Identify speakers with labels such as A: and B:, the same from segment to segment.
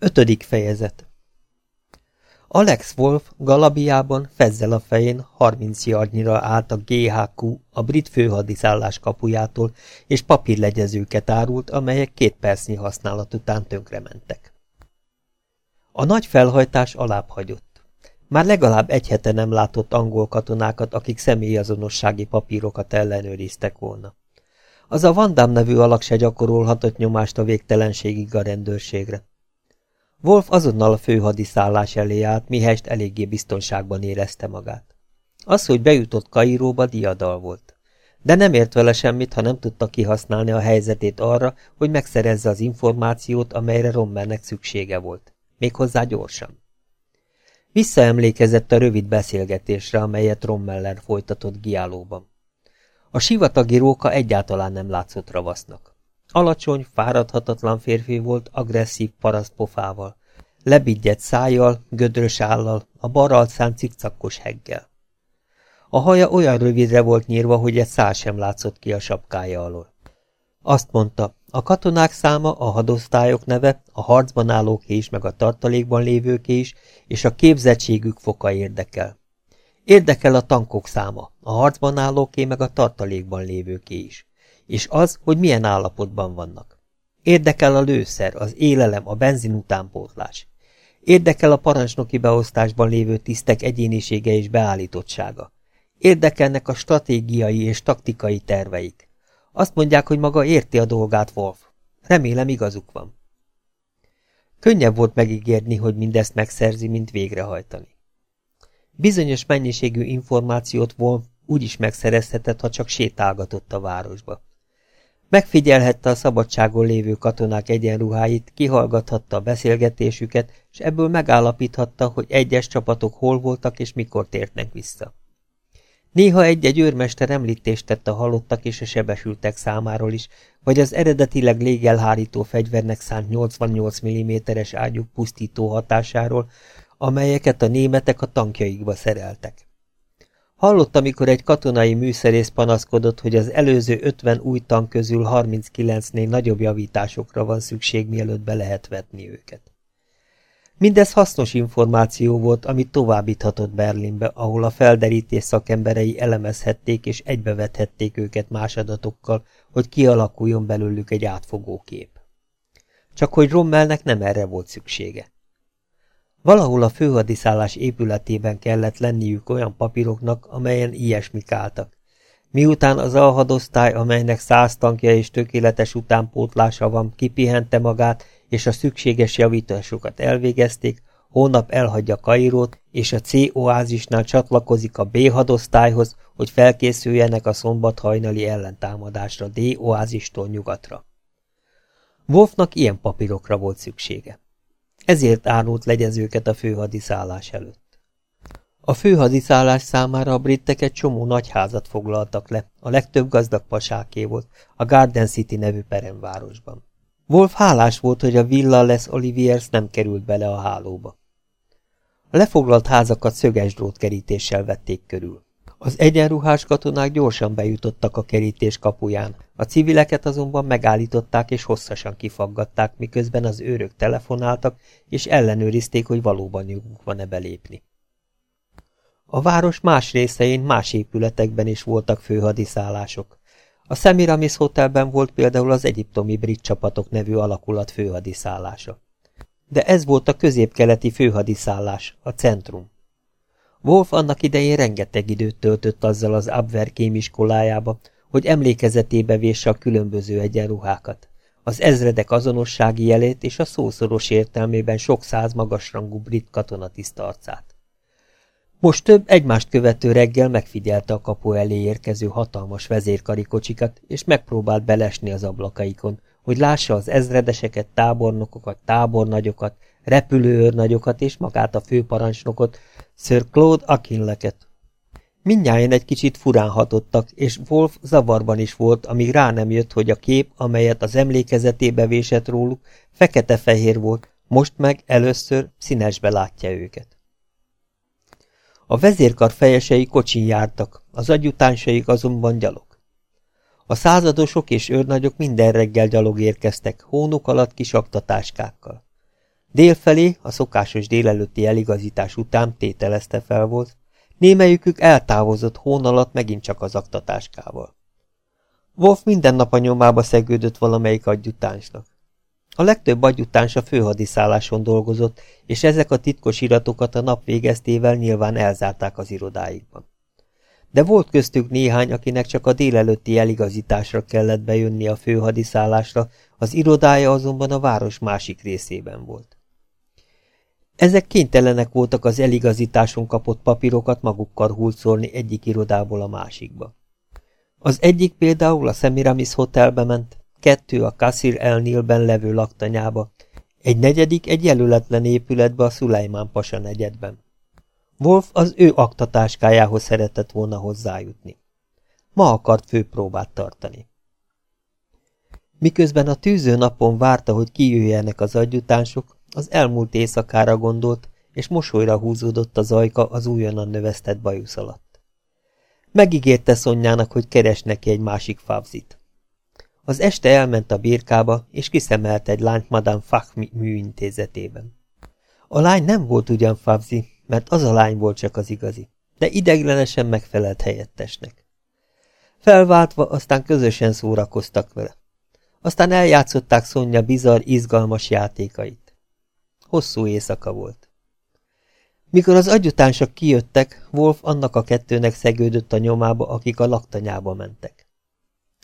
A: Ötödik fejezet Alex Wolf Galabiában fezzel a fején 30 yardnyira állt a GHQ a brit főhadiszállás kapujától, és papírlegyezőket árult, amelyek két percnyi használat után tönkrementek. A nagy felhajtás alább hagyott. Már legalább egy hete nem látott angol katonákat, akik személyazonossági papírokat ellenőriztek volna. Az a Vandám nevű alak se gyakorolhatott nyomást a végtelenségig a rendőrségre. Wolf azonnal a főhadiszállás elé állt, mihelyest eléggé biztonságban érezte magát. Az, hogy bejutott Kairóba, diadal volt. De nem ért vele semmit, ha nem tudta kihasználni a helyzetét arra, hogy megszerezze az információt, amelyre Rommernek szüksége volt. Méghozzá gyorsan. Visszaemlékezett a rövid beszélgetésre, amelyet Rommeller folytatott Giálóban. A sivatagi róka egyáltalán nem látszott ravasznak. Alacsony, fáradhatatlan férfi volt, agresszív parasztpofával, lebigyedt szájjal, gödrös állal, a bal arcán cikcakkos heggel. A haja olyan rövidre volt nyírva, hogy egy szál sem látszott ki a sapkája alól. Azt mondta, a katonák száma, a hadosztályok neve, a harcban állóké is, meg a tartalékban lévőké is, és a képzettségük foka érdekel. Érdekel a tankok száma, a harcban állóké, meg a tartalékban lévőké is és az, hogy milyen állapotban vannak. Érdekel a lőszer, az élelem, a benzin utánpótlás. Érdekel a parancsnoki beosztásban lévő tisztek egyénisége és beállítottsága. Érdekelnek a stratégiai és taktikai terveik. Azt mondják, hogy maga érti a dolgát, Wolf. Remélem igazuk van. Könnyebb volt megígérni, hogy mindezt megszerzi, mint végrehajtani. Bizonyos mennyiségű információt Wolf úgy is megszerezhetett, ha csak sétálgatott a városba. Megfigyelhette a szabadságon lévő katonák egyenruháit, kihallgathatta a beszélgetésüket, és ebből megállapíthatta, hogy egyes csapatok hol voltak és mikor térnek vissza. Néha egy-egy őrmester említést tett a halottak és a sebesültek számáról is, vagy az eredetileg légelhárító fegyvernek szánt 88 mm-es ágyuk pusztító hatásáról, amelyeket a németek a tankjaikba szereltek. Hallott, amikor egy katonai műszerész panaszkodott, hogy az előző 50 új tank közül 39-nél nagyobb javításokra van szükség, mielőtt be lehet vetni őket. Mindez hasznos információ volt, amit továbbíthatott Berlinbe, ahol a felderítés szakemberei elemezhették és egybevethették őket más adatokkal, hogy kialakuljon belőlük egy átfogó kép. Csak hogy Rommelnek nem erre volt szüksége. Valahol a főhadiszállás épületében kellett lenniük olyan papíroknak, amelyen ilyesmik álltak. Miután az alhadosztály, amelynek száz tankja és tökéletes utánpótlása van, kipihente magát, és a szükséges javításokat elvégezték, hónap elhagyja Kairót, és a C oázisnál csatlakozik a B hadosztályhoz, hogy felkészüljenek a szombathajnali ellentámadásra D oázistól nyugatra. Wolfnak ilyen papírokra volt szüksége. Ezért árult legyezőket a főhadiszállás előtt. A főhadiszállás számára a britek egy csomó nagy házat foglaltak le, a legtöbb gazdag pasáké volt, a Garden City nevű peremvárosban. Wolf hálás volt, hogy a Villa Les Oliviers nem került bele a hálóba. A lefoglalt házakat szöges drótkerítéssel vették körül. Az egyenruhás katonák gyorsan bejutottak a kerítés kapuján, a civileket azonban megállították és hosszasan kifaggatták, miközben az őrök telefonáltak, és ellenőrizték, hogy valóban joguk van-e belépni. A város más részein, más épületekben is voltak főhadiszállások. A Semiramis Hotelben volt például az egyiptomi brit csapatok nevű alakulat főhadiszállása. De ez volt a középkeleti főhadiszállás, a centrum. Wolf annak idején rengeteg időt töltött azzal az Abwehr kémiskolájába, hogy emlékezetébe vésse a különböző egyenruhákat, az ezredek azonossági jelét és a szószoros értelmében sok száz magasrangú brit katonatiszt arcát. Most több egymást követő reggel megfigyelte a kapu elé érkező hatalmas vezérkarikocsikat, és megpróbált belesni az ablakaikon, hogy lássa az ezredeseket, tábornokokat, tábornagyokat, repülőőrnagyokat és magát a főparancsnokot, Sir Claude Akinleket. Mindnyáján egy kicsit furán hatottak, és Wolf zavarban is volt, amíg rá nem jött, hogy a kép, amelyet az emlékezetébe vésett róluk, fekete-fehér volt, most meg először színesbe látja őket. A vezérkar fejesei kocsin jártak, az agyutánsaik azonban gyalog. A századosok és őrnagyok minden reggel gyalog érkeztek, hónuk alatt kis aktatáskákkal. Délfelé, a szokásos délelőtti eligazítás után tételezte fel volt, némelyikük eltávozott hón alatt megint csak az aktatáskával. Wolf minden nap a nyomába szegődött valamelyik adjutánsnak. A legtöbb adjutáns a főhadiszálláson dolgozott, és ezek a titkos iratokat a nap végeztével nyilván elzárták az irodáikban. De volt köztük néhány, akinek csak a délelőtti eligazításra kellett bejönni a főhadiszállásra, az irodája azonban a város másik részében volt. Ezek kénytelenek voltak az eligazításon kapott papírokat magukkal hulcolni egyik irodából a másikba. Az egyik például a Semiramis Hotelbe ment, kettő a Kassir El Nilben levő laktanyába, egy negyedik egy jelöletlen épületbe a Szulajmán Pasa negyedben. Wolf az ő aktatáskájához szeretett volna hozzájutni. Ma akart főpróbát tartani. Miközben a tűző napon várta, hogy kijöjjenek az adjutánsok, az elmúlt éjszakára gondolt, és mosolyra húzódott az ajka az újonnan növesztett bajusz alatt. Megígérte Szonyának, hogy keres neki egy másik fávzit. Az este elment a birkába, és kiszemelt egy lányt Madame Fach műintézetében. A lány nem volt ugyan Favzi, mert az a lány volt csak az igazi, de ideglenesen megfelelt helyettesnek. Felváltva, aztán közösen szórakoztak vele. Aztán eljátszották Szonya bizarr, izgalmas játékait. Hosszú éjszaka volt. Mikor az agyutánsok kijöttek, Wolf annak a kettőnek szegődött a nyomába, akik a laktanyába mentek.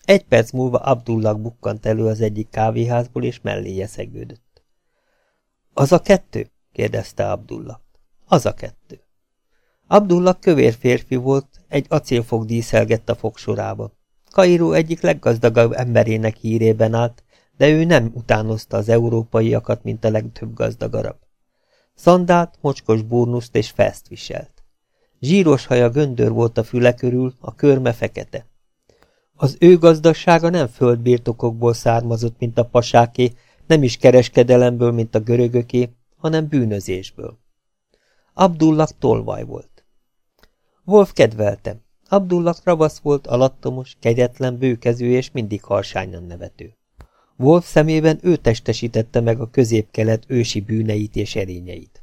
A: Egy perc múlva Abdullah bukkant elő az egyik kávéházból, és melléje szegődött. Az a kettő? kérdezte Abdullah. Az a kettő. Abdullah kövér férfi volt, egy acélfog díszelgett a fogsorába. Kairó egyik leggazdagabb emberének hírében állt, de ő nem utánozta az európaiakat, mint a legtöbb gazdag arab. Szandát, mocskos burnuszt és feszt viselt. Zsíros haja göndör volt a füle körül, a körme fekete. Az ő gazdasága nem földbirtokokból származott, mint a pasáké, nem is kereskedelemből, mint a görögöké, hanem bűnözésből. Abdullah tolvaj volt. Wolf kedvelte. Abdullah ravasz volt, alattomos, kegyetlen, bőkező és mindig harsányan nevető. Wolf szemében ő testesítette meg a középkelet ősi bűneit és erényeit.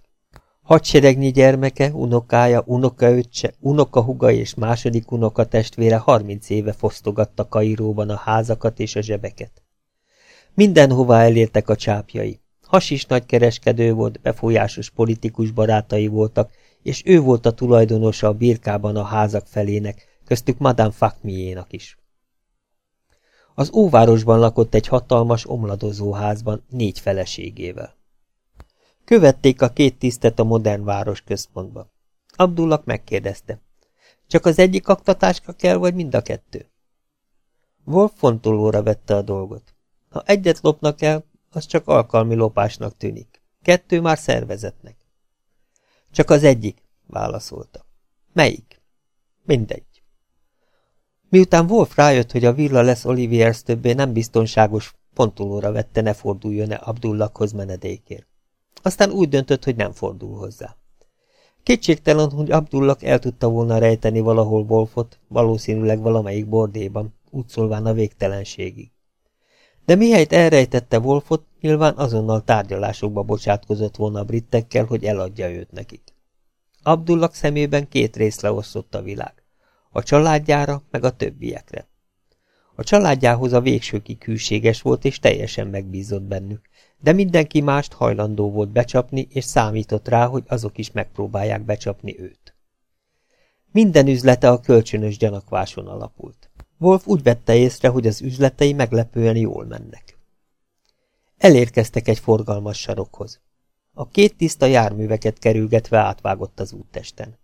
A: Hadseregnyi gyermeke, unokája, unokaöccse, unokahuga és második unoka testvére harminc éve fosztogatta Kairóban a házakat és a zsebeket. Mindenhová elértek a csápjai. Hasis nagykereskedő volt, befolyásos politikus barátai voltak, és ő volt a tulajdonosa a birkában a házak felének, köztük Madame Fakmiénak is. Az óvárosban lakott egy hatalmas, omladozó házban négy feleségével. Követték a két tisztet a modern város központba. Abdullak megkérdezte. Csak az egyik aktatáska kell, vagy mind a kettő? Wolf fontolóra vette a dolgot. Ha egyet lopnak el, az csak alkalmi lopásnak tűnik. Kettő már szervezetnek. Csak az egyik, válaszolta. Melyik? Mindegy. Miután Wolf rájött, hogy a villa lesz Oliviers többé nem biztonságos, pontulóra vette, ne forduljon-e Abdullakhoz menedékért. Aztán úgy döntött, hogy nem fordul hozzá. Kétségtelen, hogy Abdullak el tudta volna rejteni valahol Wolfot, valószínűleg valamelyik bordéban, útszolván a végtelenségig. De mihelyt elrejtette Wolfot, nyilván azonnal tárgyalásokba bocsátkozott volna a brittekkel, hogy eladja őt nekik. Abdullak szemében két rész leosztott a világ. A családjára, meg a többiekre. A családjához a végsőkig hűséges volt, és teljesen megbízott bennük, de mindenki mást hajlandó volt becsapni, és számított rá, hogy azok is megpróbálják becsapni őt. Minden üzlete a kölcsönös gyanakváson alapult. Wolf úgy vette észre, hogy az üzletei meglepően jól mennek. Elérkeztek egy forgalmas sarokhoz. A két tiszta járműveket kerülgetve átvágott az úttesten.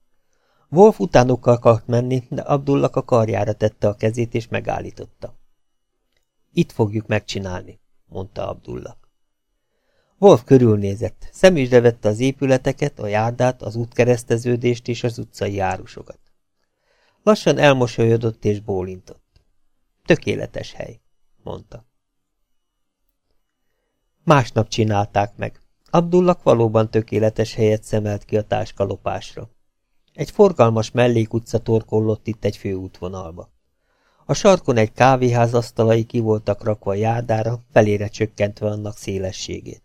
A: Wolf utánuk akart menni, de Abdullak a karjára tette a kezét és megállította. Itt fogjuk megcsinálni, mondta Abdullak. Wolf körülnézett, szemügyre vette az épületeket, a járdát, az útkereszteződést és az utcai árusokat. Lassan elmosolyodott és bólintott. Tökéletes hely, mondta. Másnap csinálták meg. Abdullak valóban tökéletes helyet szemelt ki a táskalopásra. Egy forgalmas mellékutca torkollott itt egy főútvonalba. A sarkon egy kávéház asztalai ki voltak rakva járdára, felére csökkentve annak szélességét.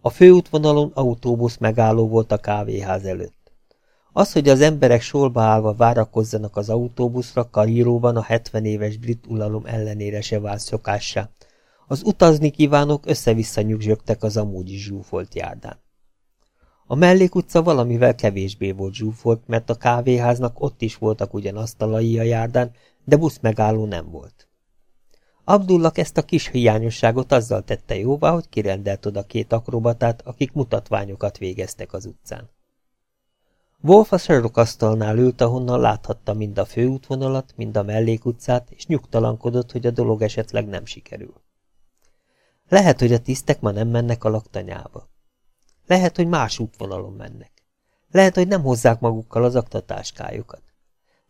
A: A főútvonalon autóbusz megálló volt a kávéház előtt. Az, hogy az emberek sorba állva várakozzanak az autóbuszra, Karíróban a 70 éves brit ulalom ellenére se vált szokássá. Az utazni kívánók össze-vissza az amúgy is zsúfolt járdán. A mellékutca valamivel kevésbé volt zsúfolt, mert a kávéháznak ott is voltak ugyan asztalai a járdán, de busz megálló nem volt. Abdullak ezt a kis hiányosságot azzal tette jóvá, hogy kirendelt oda két akrobatát, akik mutatványokat végeztek az utcán. Wolf a sarokasztalnál ült, ahonnan láthatta mind a főútvonalat, mind a mellékutcát, és nyugtalankodott, hogy a dolog esetleg nem sikerül. Lehet, hogy a tisztek ma nem mennek a laktanyába. Lehet, hogy más útvonalon mennek. Lehet, hogy nem hozzák magukkal az aktatáskájukat.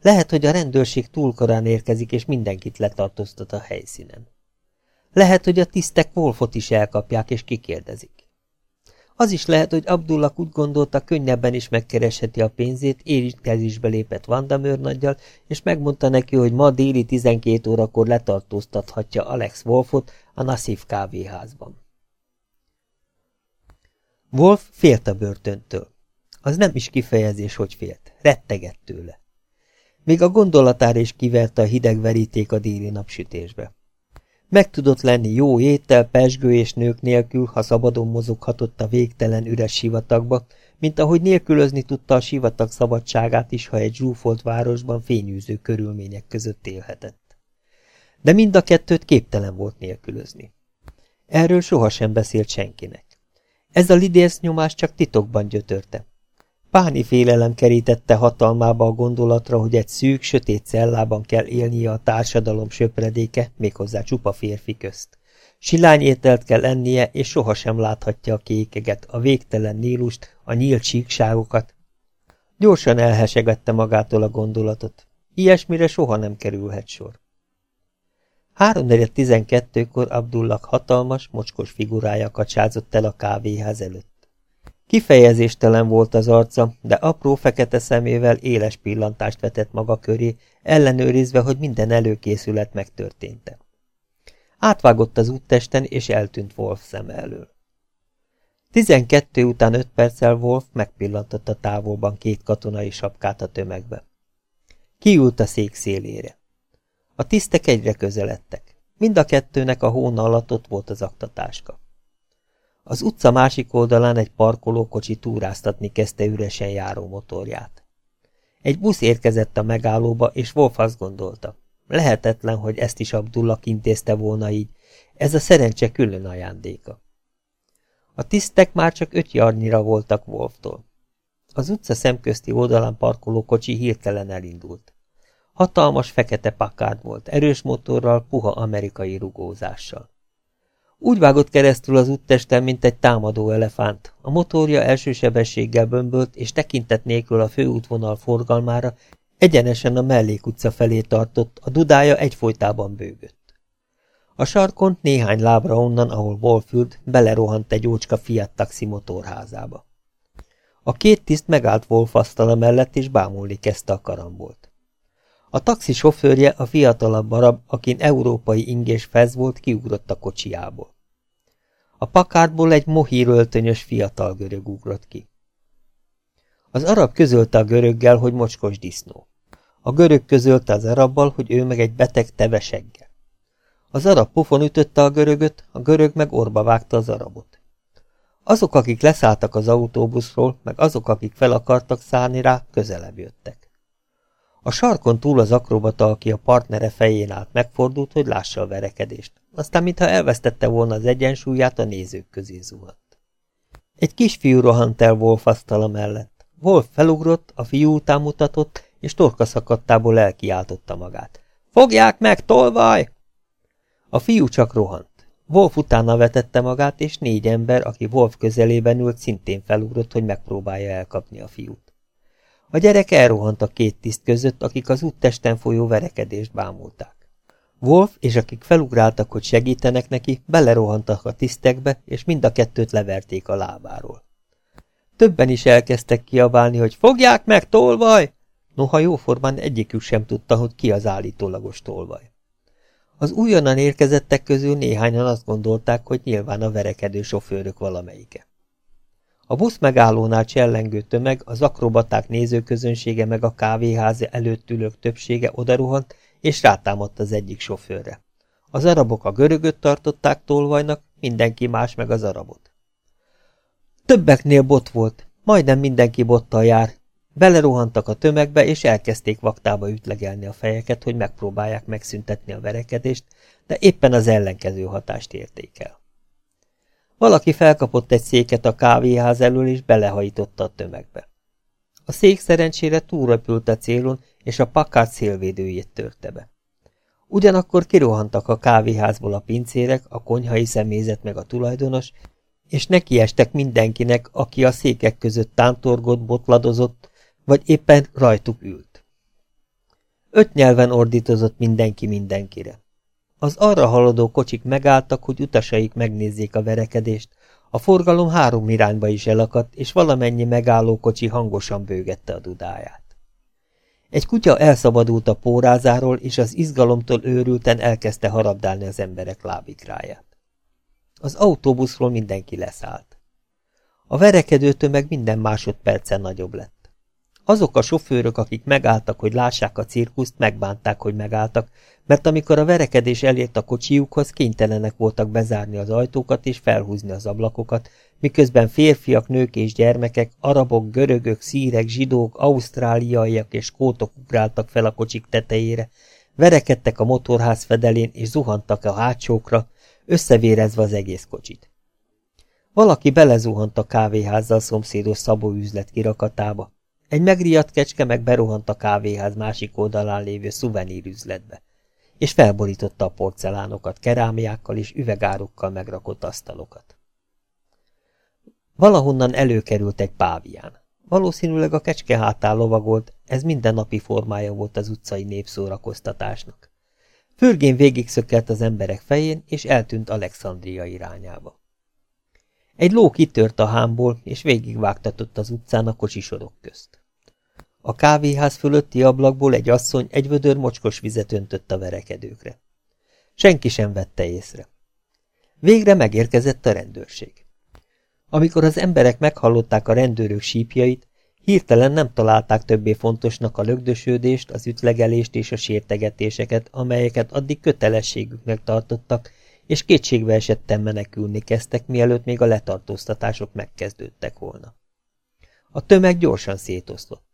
A: Lehet, hogy a rendőrség túl korán érkezik, és mindenkit letartóztat a helyszínen. Lehet, hogy a tisztek Wolfot is elkapják, és kikérdezik. Az is lehet, hogy Abdullah úgy gondolta, könnyebben is megkeresheti a pénzét, érintkezésbe lépett Vandamőr és megmondta neki, hogy ma déli 12 órakor letartóztathatja Alex Wolfot a Nassif kávéházban. Wolf félt a börtöntől. Az nem is kifejezés, hogy félt. Rettegett tőle. Még a gondolatára is kiverte a hideg veríték a déli napsütésbe. Meg tudott lenni jó étel, pesgő és nők nélkül, ha szabadon mozoghatott a végtelen üres sivatagba, mint ahogy nélkülözni tudta a sivatag szabadságát is, ha egy zsúfolt városban fényűző körülmények között élhetett. De mind a kettőt képtelen volt nélkülözni. Erről sohasem beszélt senkinek. Ez a lidérsz nyomás csak titokban gyötörte. Páni félelem kerítette hatalmába a gondolatra, hogy egy szűk, sötét cellában kell élnie a társadalom söpredéke, méghozzá csupa férfi közt. Silány ételt kell ennie, és sohasem láthatja a kékeget, a végtelen nílust, a nyílt síkságokat. Gyorsan elhesegette magától a gondolatot. Ilyesmire soha nem kerülhet sor. Háromnegyed tizenkettőkor Abdullah hatalmas, mocskos figurája kacsázott el a kávéház előtt. Kifejezéstelen volt az arca, de apró fekete szemével éles pillantást vetett maga köré, ellenőrizve, hogy minden előkészület megtörténte. Átvágott az úttesten, és eltűnt Wolf szem elől. Tizenkettő után öt perccel Wolf megpillantotta távolban két katonai sapkát a tömegbe. Kiült a szék szélére. A tisztek egyre közeledtek. Mind a kettőnek a hóna alatt ott volt az aktatáska. Az utca másik oldalán egy parkolókocsi túráztatni kezdte üresen járó motorját. Egy busz érkezett a megállóba, és Wolf azt gondolta. Lehetetlen, hogy ezt is Abdullah intézte volna így. Ez a szerencse külön ajándéka. A tisztek már csak öt jarnyira voltak Wolftól. Az utca szemközti oldalán parkoló kocsi hirtelen elindult. Hatalmas fekete pakárd volt, erős motorral, puha amerikai rugózással. Úgy vágott keresztül az úttesten, mint egy támadó elefánt. A motorja első sebességgel bömbölt, és tekintet nélkül a főútvonal forgalmára egyenesen a mellékutca felé tartott, a dudája egyfolytában bőgött. A sarkon néhány lábra onnan, ahol Wolf ült, belerohant egy ócska Fiat taxi motorházába. A két tiszt megállt Wolf asztala mellett, és bámulni kezdte a karambolt. A taxi sofőrje, a fiatalabb arab, akin európai ingés fez volt, kiugrott a kocsiából. A pakárból egy mohír öltönyös fiatal görög ugrott ki. Az arab közölte a göröggel, hogy mocskos disznó. A görög közölte az arabbal, hogy ő meg egy beteg teveseggel. Az arab pofon ütötte a görögöt, a görög meg orba vágta az arabot. Azok, akik leszálltak az autóbuszról, meg azok, akik fel akartak szállni rá, közelebb jöttek. A sarkon túl az akrobata, aki a partnere fején állt, megfordult, hogy lássa a verekedést. Aztán, mintha elvesztette volna az egyensúlyát, a nézők közé zuhant. Egy kisfiú rohant el Wolf asztala mellett. Wolf felugrott, a fiú után mutatott, és torka szakadtából elkiáltotta magát. Fogják meg, tolvaj! A fiú csak rohant. Wolf utána vetette magát, és négy ember, aki Wolf közelében ült, szintén felugrott, hogy megpróbálja elkapni a fiút. A gyerek elrohant a két tiszt között, akik az úttesten folyó verekedést bámulták. Wolf és akik felugráltak, hogy segítenek neki, belerohantak a tisztekbe, és mind a kettőt leverték a lábáról. Többen is elkezdtek kiabálni, hogy fogják meg, tolvaj! Noha jóformán egyikük sem tudta, hogy ki az állítólagos tolvaj. Az újonnan érkezettek közül néhányan azt gondolták, hogy nyilván a verekedő sofőrök valamelyike. A busz megállónál csellengő tömeg, az akrobaták nézőközönsége meg a kávéház előtt ülők többsége odaruhant, és rátámadt az egyik sofőrre. Az arabok a görögöt tartották tolvajnak, mindenki más meg az arabot. Többeknél bot volt, majdnem mindenki bottal jár. Belerohantak a tömegbe, és elkezdték vaktába ütlegelni a fejeket, hogy megpróbálják megszüntetni a verekedést, de éppen az ellenkező hatást érték el. Valaki felkapott egy széket a kávéház elől, és belehajította a tömegbe. A szék szerencsére túlrepült a célon, és a pakát szélvédőjét törte be. Ugyanakkor kirohantak a kávéházból a pincérek, a konyhai személyzet meg a tulajdonos, és nekiestek mindenkinek, aki a székek között tántorgott, botladozott, vagy éppen rajtuk ült. Öt nyelven ordítozott mindenki mindenkire. Az arra haladó kocsik megálltak, hogy utasaik megnézzék a verekedést, a forgalom három irányba is elakadt, és valamennyi megálló kocsi hangosan bőgette a dudáját. Egy kutya elszabadult a pórázáról, és az izgalomtól őrülten elkezdte harabdálni az emberek lábikráját. Az autóbuszról mindenki leszállt. A verekedő tömeg minden másodpercen nagyobb lett. Azok a sofőrök, akik megálltak, hogy lássák a cirkuszt, megbánták, hogy megálltak, mert amikor a verekedés elért a kocsiukhoz, kénytelenek voltak bezárni az ajtókat és felhúzni az ablakokat, miközben férfiak, nők és gyermekek, arabok, görögök, szírek, zsidók, ausztráliaiak és kótok ugráltak fel a kocsik tetejére, verekedtek a motorház fedelén és zuhantak a hátsókra, összevérezve az egész kocsit. Valaki belezuhant a kávéházzal szomszédos szabó üzlet kirakatába. Egy megriadt kecske meg berohant a kávéház másik oldalán lévő szuvenírüzletbe, és felborította a porcelánokat, kerámiákkal és üvegárokkal megrakott asztalokat. Valahonnan előkerült egy pávián. Valószínűleg a kecske hátán lovagolt, ez mindennapi formája volt az utcai népszórakoztatásnak. Fürgén végig szökkelt az emberek fején, és eltűnt Alexandria irányába. Egy ló kitört a hámból, és végigvágtatott az utcán a kocsisorok közt. A kávéház fölötti ablakból egy asszony egy vödör mocskos vizet öntött a verekedőkre. Senki sem vette észre. Végre megérkezett a rendőrség. Amikor az emberek meghallották a rendőrök sípjait, hirtelen nem találták többé fontosnak a lögdösődést, az ütlegelést és a sértegetéseket, amelyeket addig kötelességüknek tartottak, és kétségbe esetten menekülni kezdtek, mielőtt még a letartóztatások megkezdődtek volna. A tömeg gyorsan szétoszlott.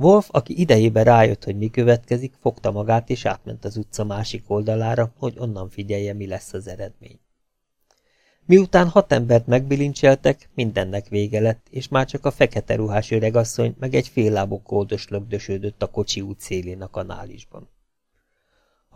A: Wolf, aki idejében rájött, hogy mi következik, fogta magát és átment az utca másik oldalára, hogy onnan figyelje, mi lesz az eredmény. Miután hat embert megbilincseltek, mindennek vége lett, és már csak a fekete ruhás öregasszony meg egy fél lábú kódos lögdösődött a kocsi út szélén a kanálisban.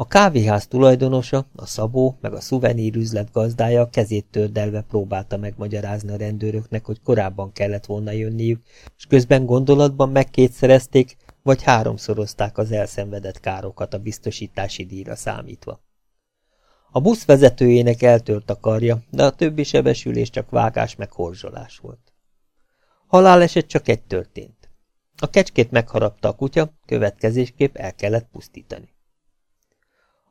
A: A kávéház tulajdonosa, a szabó, meg a szuvenírüzlet gazdája kezét tördelve próbálta megmagyarázni a rendőröknek, hogy korábban kellett volna jönniük, és közben gondolatban megkétszerezték, vagy háromszorozták az elszenvedett károkat a biztosítási díjra számítva. A busz vezetőjének eltört a karja, de a többi sebesülés csak vágás meg horzsolás volt. Haláleset csak egy történt. A kecskét megharapta a kutya, következésképp el kellett pusztítani.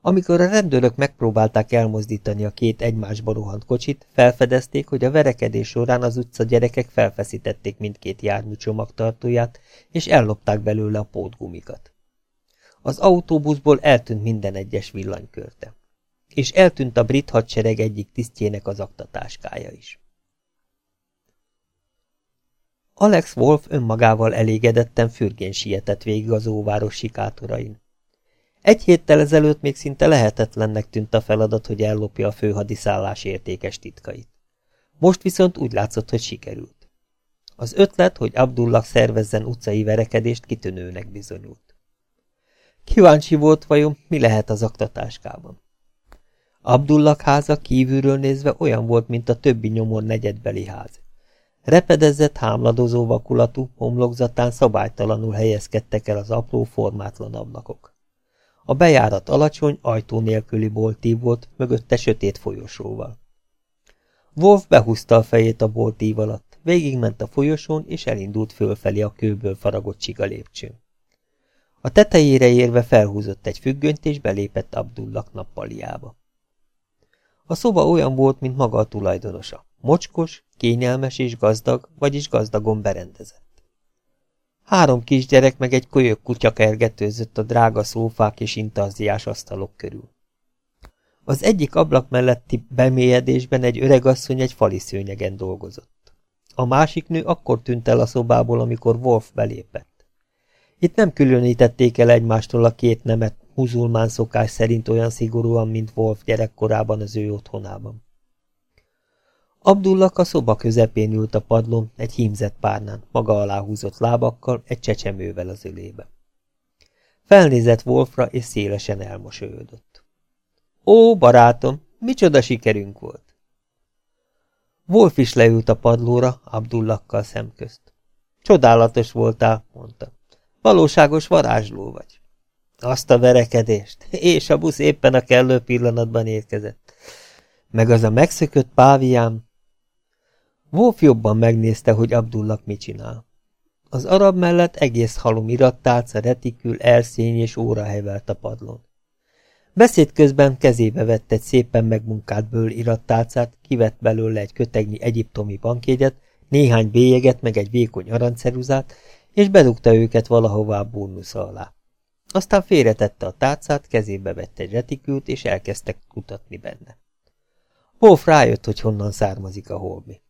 A: Amikor a rendőrök megpróbálták elmozdítani a két egymásba rohant kocsit, felfedezték, hogy a verekedés során az utca gyerekek felfeszítették mindkét jármű csomagtartóját, és ellopták belőle a pótgumikat. Az autóbuszból eltűnt minden egyes villanykörte. És eltűnt a brit hadsereg egyik tisztjének az aktatáskája is. Alex Wolf önmagával elégedetten fürgén sietett végig az óváros sikátorain. Egy héttel ezelőtt még szinte lehetetlennek tűnt a feladat, hogy ellopja a főhadiszállás értékes titkait. Most viszont úgy látszott, hogy sikerült. Az ötlet, hogy Abdullah szervezzen utcai verekedést kitűnőnek bizonyult. Kíváncsi volt vajon, mi lehet az aktatáskában. Abdullah háza kívülről nézve olyan volt, mint a többi nyomor negyedbeli ház. Repedezett, hámladozó vakulatú, homlokzatán szabálytalanul helyezkedtek el az apró, formátlan ablakok. A bejárat alacsony, ajtó nélküli boltív volt, mögötte sötét folyosóval. Wolf behúzta a fejét a boltív alatt, végigment a folyosón, és elindult fölfelé a kőből faragott csiga lépcsőn. A tetejére érve felhúzott egy függönyt, és belépett Abdullak nappaliába. A szoba olyan volt, mint maga a tulajdonosa. Mocskos, kényelmes és gazdag, vagyis gazdagon berendezett. Három kisgyerek meg egy kölyök kutya kergetőzött a drága szófák és intarziás asztalok körül. Az egyik ablak melletti bemélyedésben egy öregasszony egy fali szőnyegen dolgozott. A másik nő akkor tűnt el a szobából, amikor Wolf belépett. Itt nem különítették el egymástól a két nemet muzulmán szokás szerint olyan szigorúan, mint Wolf gyerekkorában az ő otthonában. Abdullah a szoba közepén ült a padlón, egy hímzett párnán, maga alá húzott lábakkal, egy csecsemővel az ölébe. Felnézett Wolfra, és szélesen elmosolyodott. Ó, barátom, micsoda sikerünk volt! Wolf is leült a padlóra, Abdullakkal szemközt. Csodálatos voltál, mondta. Valóságos varázsló vagy. Azt a verekedést, és a busz éppen a kellő pillanatban érkezett. Meg az a megszökött páviám, Wolf jobban megnézte, hogy Abdullah mit csinál. Az arab mellett egész halom irattálca, retikül, erszény és óra hevelt a padlón. Beszéd közben kezébe vett egy szépen megmunkált ből irattálcát, kivett belőle egy kötegnyi egyiptomi bankjegyet, néhány bélyeget meg egy vékony aranyszeruzát, és bedugta őket valahová a bónusza alá. Aztán félretette a tálcát, kezébe vett egy retikült, és elkezdtek kutatni benne. Wolf rájött, hogy honnan származik a holmi.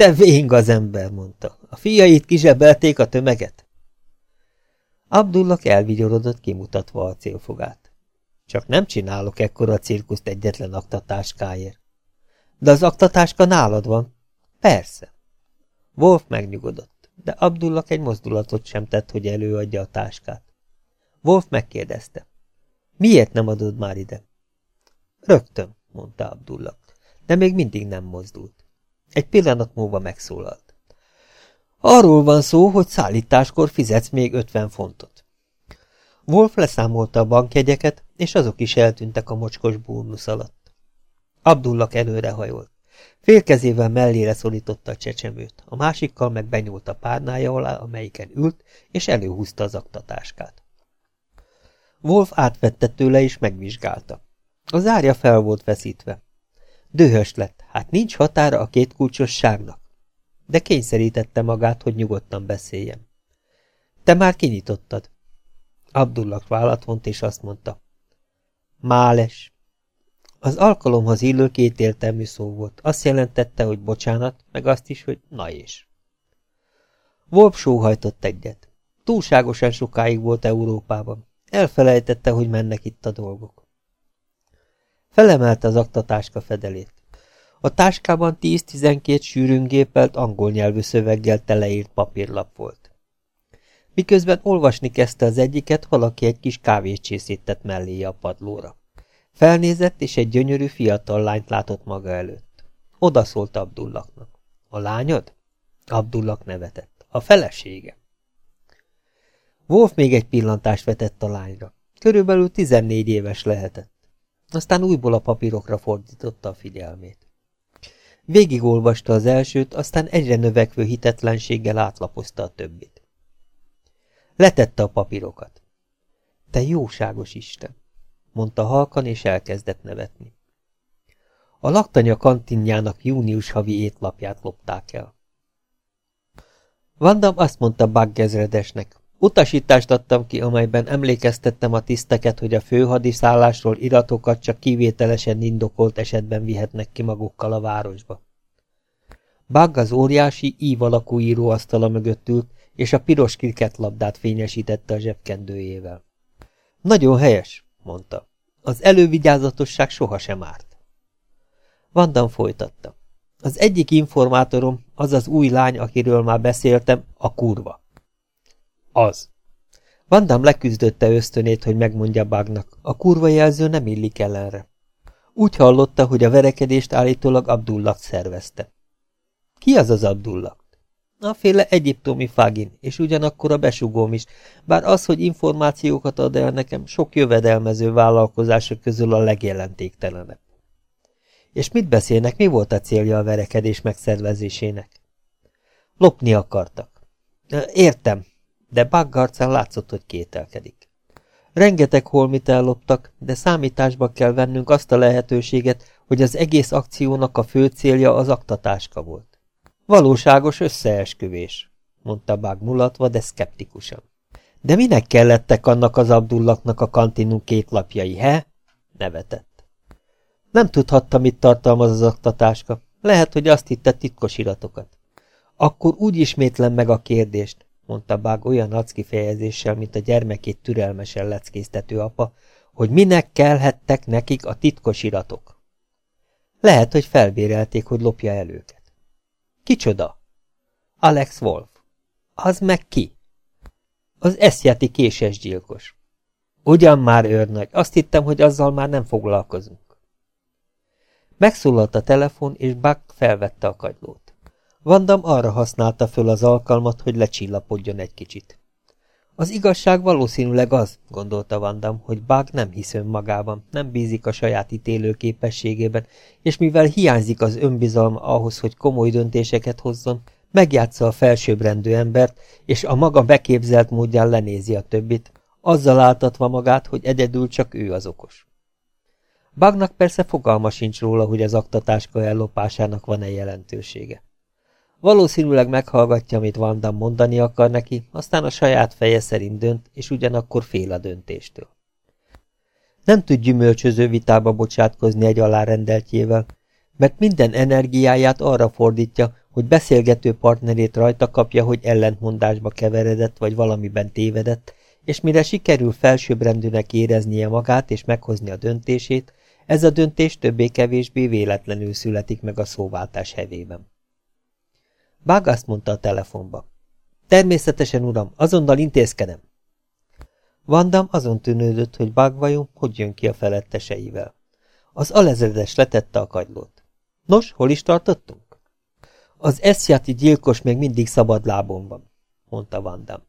A: Te véng az ember, mondta. A fiait kizsebelték a tömeget? Abdullah elvigyorodott, kimutatva a célfogát. Csak nem csinálok ekkora cirkuszt egyetlen aktatáskáért. De az aktatáska nálad van? Persze. Wolf megnyugodott, de Abdullah egy mozdulatot sem tett, hogy előadja a táskát. Wolf megkérdezte. Miért nem adod már ide? Rögtön, mondta Abdullah, de még mindig nem mozdult. Egy pillanat múlva megszólalt. Arról van szó, hogy szállításkor fizetsz még 50 fontot. Wolf leszámolta a bankjegyeket, és azok is eltűntek a mocskos bónusz alatt. Abdullah előrehajolt. Félkezével mellére szorította a csecsemőt, a másikkal meg benyúlt a párnája alá, amelyiken ült, és előhúzta az aktatáskát. Wolf átvette tőle és megvizsgálta. Az árja fel volt feszítve. Dühös lett, hát nincs határa a két kulcsosságnak. De kényszerítette magát, hogy nyugodtan beszéljen. Te már kinyitottad. Abdullah vállat vont, és azt mondta. Máles. Az alkalomhoz illő kétértelmű szó volt. Azt jelentette, hogy bocsánat, meg azt is, hogy na és. Wolf sóhajtott egyet. Túlságosan sokáig volt Európában. Elfelejtette, hogy mennek itt a dolgok. Felemelte az aktatáska fedelét. A táskában 10-12 sűrűn gépelt angol nyelvű szöveggel teleírt papírlap volt. Miközben olvasni kezdte az egyiket, valaki egy kis kávét csészített melléje a padlóra. Felnézett, és egy gyönyörű fiatal lányt látott maga előtt. Oda szólt Abdullaknak. A lányod? Abdullak nevetett. A felesége. Wolf még egy pillantást vetett a lányra. Körülbelül 14 éves lehetett. Aztán újból a papírokra fordította a figyelmét. Végigolvasta az elsőt, aztán egyre növekvő hitetlenséggel átlapozta a többit. Letette a papírokat. Te jóságos Isten! mondta halkan, és elkezdett nevetni. A laktanya kantinjának június havi étlapját lopták el. Vandam azt mondta Baggezredesnek, Utasítást adtam ki, amelyben emlékeztettem a tiszteket, hogy a főhadiszállásról iratokat csak kivételesen indokolt esetben vihetnek ki magukkal a városba. Bug az óriási, ív alakú íróasztala mögött ült, és a piros kriketlabdát fényesítette a zsebkendőjével. Nagyon helyes, mondta. Az elővigyázatosság sohasem árt. Vandam folytatta. Az egyik informátorom, az az új lány, akiről már beszéltem, a kurva. Az. Vandam leküzdötte ösztönét, hogy megmondja Bagnak. A kurva jelző nem illik ellenre. Úgy hallotta, hogy a verekedést állítólag Abdullah szervezte. Ki az az Abdullah? A féle egyiptomi fagin, és ugyanakkor a besugóm is, bár az, hogy információkat ad el nekem, sok jövedelmező vállalkozások közül a legjelentéktelenebb. És mit beszélnek, mi volt a célja a verekedés megszervezésének? Lopni akartak. Értem, de Baggarcán látszott, hogy kételkedik. Rengeteg holmit elloptak, de számításba kell vennünk azt a lehetőséget, hogy az egész akciónak a fő célja az aktatáska volt. Valóságos összeesküvés, mondta Bug mulatva, de szkeptikusan. De minek kellettek annak az Abdullaknak a kantinunk két lapjai, he? Nevetett. Nem tudhatta, mit tartalmaz az aktatáska. Lehet, hogy azt hitte titkos iratokat. Akkor úgy ismétlem meg a kérdést, mondta Bág olyan arckifejezéssel, mint a gyermekét türelmesen leckésztető apa, hogy minek kellhettek nekik a titkos iratok. Lehet, hogy felbérelték, hogy lopja el őket. Kicsoda? Alex Wolf. Az meg ki? Az eszjáti késes gyilkos. Ugyan már őrnagy, azt hittem, hogy azzal már nem foglalkozunk. Megszólalt a telefon, és Buck felvette a kagylót. Vandam arra használta föl az alkalmat, hogy lecsillapodjon egy kicsit. Az igazság valószínűleg az, gondolta Vandam, hogy Bug nem hisz önmagában, nem bízik a saját ítélő képességében, és mivel hiányzik az önbizalma ahhoz, hogy komoly döntéseket hozzon, megjátsza a felsőbbrendű embert, és a maga beképzelt módján lenézi a többit, azzal áltatva magát, hogy egyedül csak ő az okos. Bagnak persze fogalma sincs róla, hogy az aktatáska ellopásának van-e jelentősége. Valószínűleg meghallgatja, amit Vandam mondani akar neki, aztán a saját feje szerint dönt, és ugyanakkor fél a döntéstől. Nem tud gyümölcsöző vitába bocsátkozni egy alárendeltjével, mert minden energiáját arra fordítja, hogy beszélgető partnerét rajta kapja, hogy ellentmondásba keveredett vagy valamiben tévedett, és mire sikerül felsőbbrendűnek éreznie magát és meghozni a döntését, ez a döntés többé-kevésbé véletlenül születik meg a szóváltás hevében. Bág azt mondta a telefonba. Természetesen, uram, azonnal intézkedem. Vandam azon tűnődött, hogy Bág vajon hogy jön ki a feletteseivel. Az alezredes letette a kagylót. Nos, hol is tartottunk? Az eszjáti gyilkos még mindig szabad lábon van, mondta Vandam.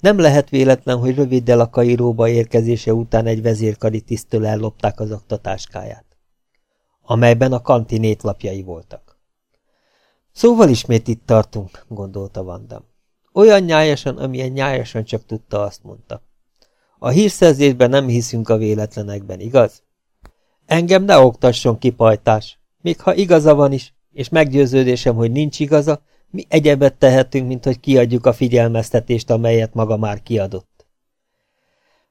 A: Nem lehet véletlen, hogy röviddel a kairóba érkezése után egy vezérkari tisztől ellopták az oktatáskáját, amelyben a kantin étlapjai voltak. Szóval ismét itt tartunk, gondolta Vandam. Olyan nyájasan, amilyen nyájasan csak tudta, azt mondta. A hírszerzésben nem hiszünk a véletlenekben, igaz? Engem ne oktasson ki, pajtás. Még ha igaza van is, és meggyőződésem, hogy nincs igaza, mi egyebet tehetünk, mint hogy kiadjuk a figyelmeztetést, amelyet maga már kiadott.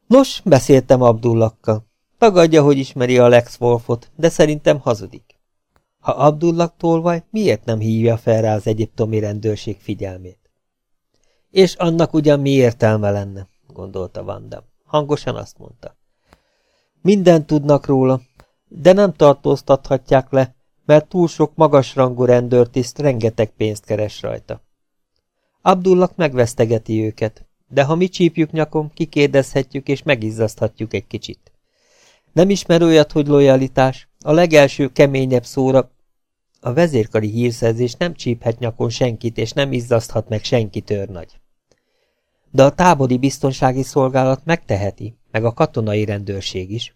A: Nos, beszéltem Abdullakkal. Tagadja, hogy ismeri a Lex Wolfot, de szerintem hazudik. Ha Abdullak tolvaj, miért nem hívja fel rá az egyiptomi rendőrség figyelmét? És annak ugyan mi értelme lenne, gondolta Vandam. Hangosan azt mondta. Mindent tudnak róla, de nem tartóztathatják le, mert túl sok magasrangú rendőrtiszt rengeteg pénzt keres rajta. Abdullak megvesztegeti őket, de ha mi csípjük nyakon, kikérdezhetjük és megizzaszthatjuk egy kicsit. Nem ismer olyat, hogy lojalitás, a legelső keményebb szóra a vezérkari hírszerzés nem csíphet nyakon senkit, és nem izzaszthat meg senki törnagy. De a tábori biztonsági szolgálat megteheti, meg a katonai rendőrség is.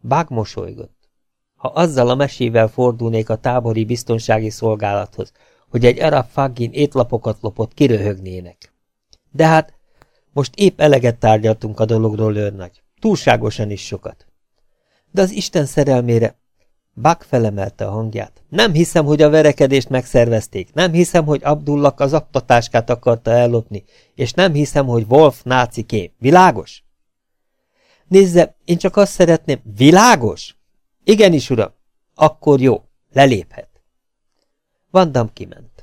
A: Bág mosolygott. Ha azzal a mesével fordulnék a tábori biztonsági szolgálathoz, hogy egy arab faggin étlapokat lopott, kiröhögnének. De hát, most épp eleget tárgyaltunk a dologról, őrnagy. Túlságosan is sokat. De az Isten szerelmére... Bak felemelte a hangját. Nem hiszem, hogy a verekedést megszervezték. Nem hiszem, hogy Abdullak az aktatáskát akarta ellopni. És nem hiszem, hogy Wolf náci kép. Világos? Nézze, én csak azt szeretném... Világos? Igenis, uram. Akkor jó, leléphet. Vandam kiment.